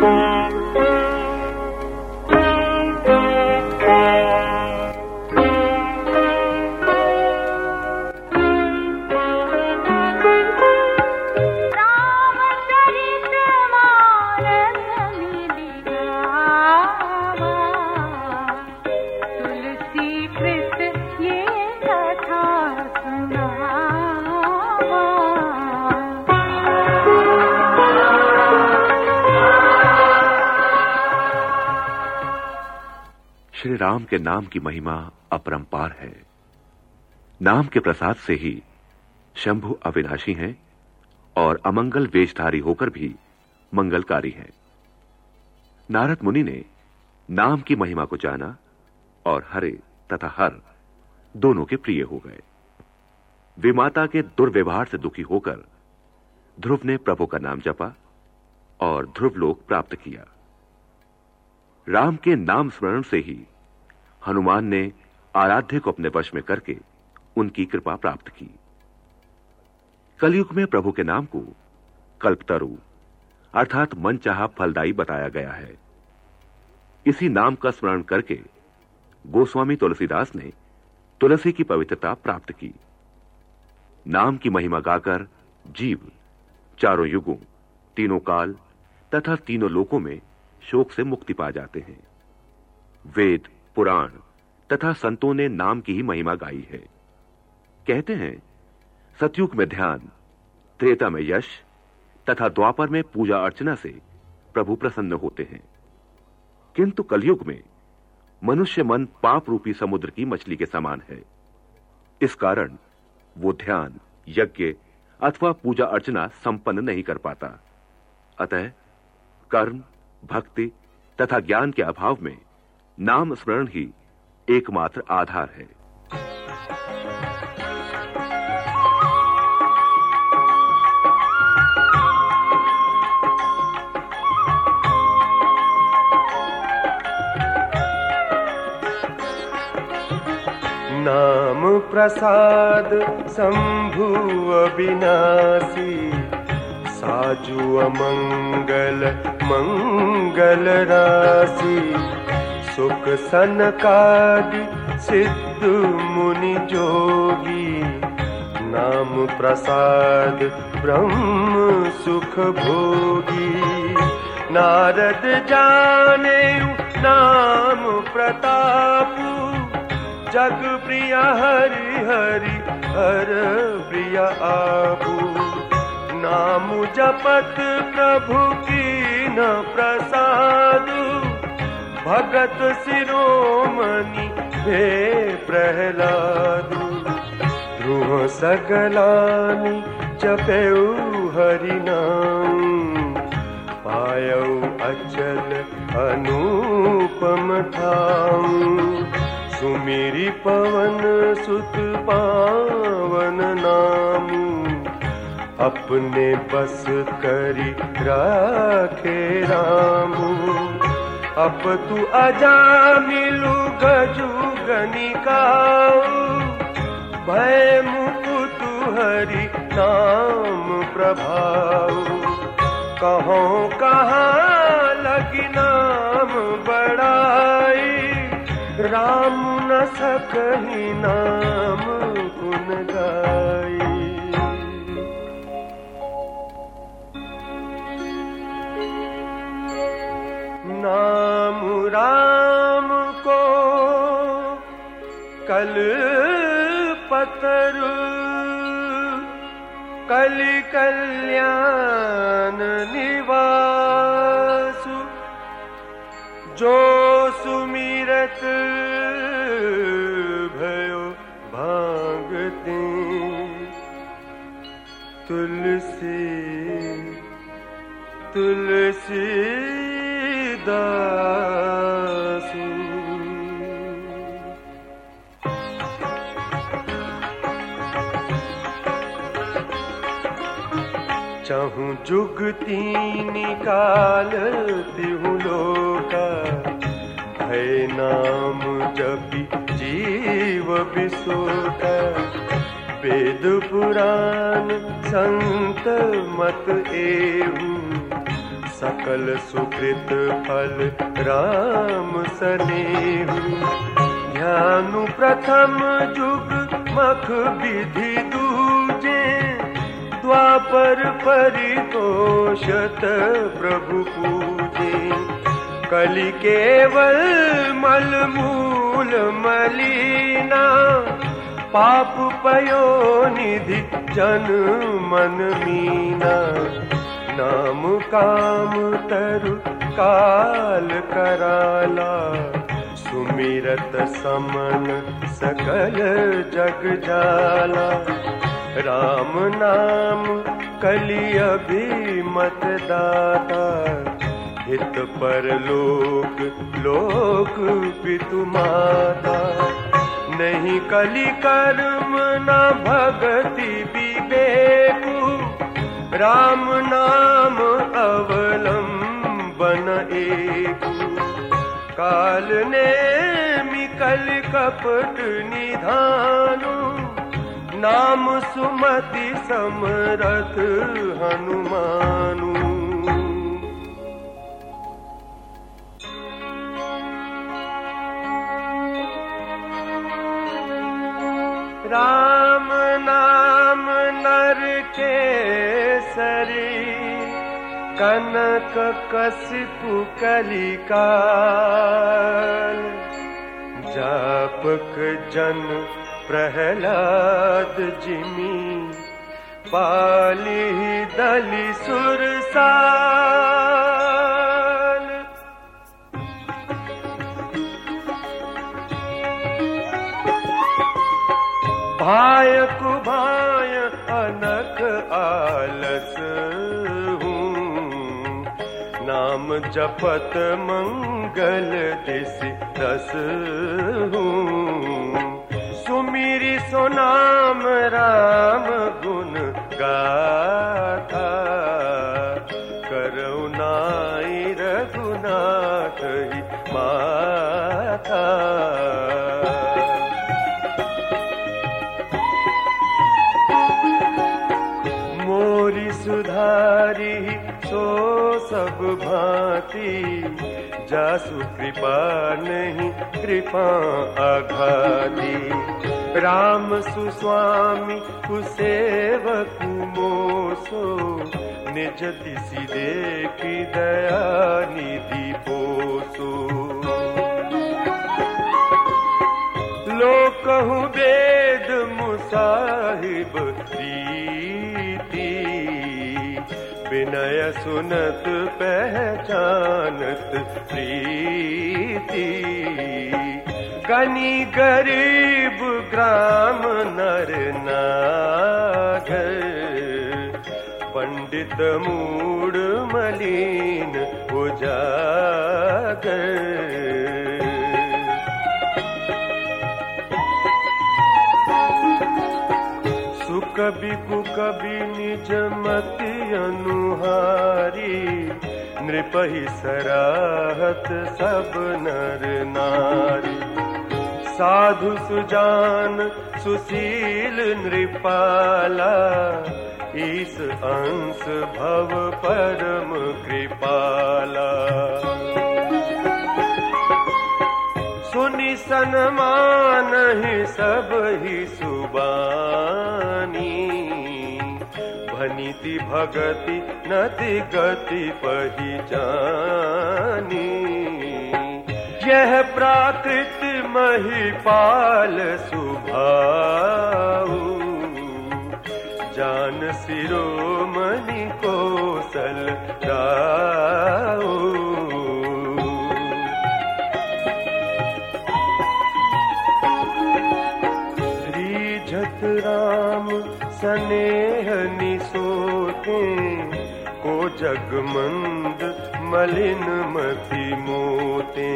Bye. Ram के नाम की महिमा अपरंपार है। नाम के प्रसाद से ही शंभु अविनाशी हैं और अमंगल वेशधारी होकर भी मंगलकारी हैं। नारद मुनि ने नाम की महिमा को जाना और हरे तथा हर दोनों के प्रिय हो गए। विमाता के दुर्व्यवहार से दुखी होकर ध्रुव ने प्रभु का नाम जपा और ध्रुव लोक प्राप्त किया। राम के नाम स्मरण से ही हनुमान ने आराध्य को अपने वश में करके उनकी कृपा प्राप्त की। कलयुग में प्रभु के नाम को कल्पतरु, अर्थात मन चाह फलदायी बताया गया है। इसी नाम का स्मरण करके गोस्वामी तुलसीदास ने तुलसी की पवित्रता प्राप्त की। नाम की महिमा गाकर जीव चारों युगों, तीनों काल तथा तीनों लोकों में शोक से मुक्ति पा जाते हैं। वेद पुराण तथा संतों ने नाम की ही महिमा गाई है। कहते हैं, सतयुग में ध्यान, त्रेता में यश तथा द्वापर में पूजा अर्चना से प्रभु प्रसन्न होते हैं। किंतु कलयुग में मनुष्य मन पाप रूपी समुद्र की मछली के समान है। इस कारण वो ध्यान, यज्ञ अथवा पूजा अर्चना संपन्न नहीं कर पाता। अतः कर्म, भक्ति तथा ज्ञान के अभाव में नाम स्मरण ही एकमात्र आधार है। नाम प्रसाद शंभु अविनाशी साजु अमंगल मंगल राशि। सुख सनकादि सिद्ध मुनि जोगी नाम प्रसाद ब्रह्म सुख भोगी नारद जाने नाम प्रताप जग प्रिय हरि हरि हर प्रिय आबू नाम जपत प्रभु की न प्रसाद भगत शिरोमणि भे प्रहलाद ध्रुव जपऊ हरि नाम पायऊ अचल अनुपम धाम। सुमिरी पवन सुत पावन नाम। अपने बस करी राखे राम अब तू अजा मिलू गजू गनिकाऊ भय मुकुत हरि नाम प्रभाव कहो कहाँ लगी नाम बड़ाई। राम न सकही नाम गुन गाई कल पतरु कलि चहु जुगती निकाल तिहु लोका। भय नाम जपि जीव विशोका वेद पुराण संत मत एहू। सकल सुकृत फल राम सनेहु। ध्यानु प्रथम जुग मख विधि द्वापर परितोषत प्रभु पूजे। कलि केवल मल मूल मलिना पाप पयो निधि जन मन मीना। नाम काम तरु काल कराला सुमिरत समन सकल जग जाला। राम नाम कलि अभी मतदाता। हित पर लोक लोक पितु माता नहीं कली कर्म, न भगति विवेकु। राम नाम अवलम अवलंबन एकु काल ने मिकल कपट निधानु। नाम सुमति समरथ हनुमानु। राम नाम नर के सरी कनक कलिका जापक जन प्रहलाद जिमी पाली दलि सुरसा भाय कुभाय अनक आलस नाम जपत रस हूँ सुमिरी सो नाम राम गुण गाथा। करुणाई रघुनाथ ही माथा। मोरी सुधारी सो सब भांति जासु कृपा नहीं कृपा राम सुस्वामी कुसेवक मोसो। निज दिशि देखी दया निधि पोसो। लोकहु वेद मुसाहिब प्रीति। विनय सुनत पहचानत प्रीति गनी गरीब ग्राम पंडित मूड मलिन कुकबि निज मति अनुहारी नृपहि सराहत सब नर नारी साधु सुजान सुशील नृपाला ईस अंश भव परम कृपाला। सुनि सनमान ही सब ही सुबानी भनीति भगति नति गति पहिचानी यह प्राकृत महिपाल सुभाऊ। जान सिरोमणि कोसल राऊ। रीझत राम स्नेह निसोते को जगमंद मलिन मति मोते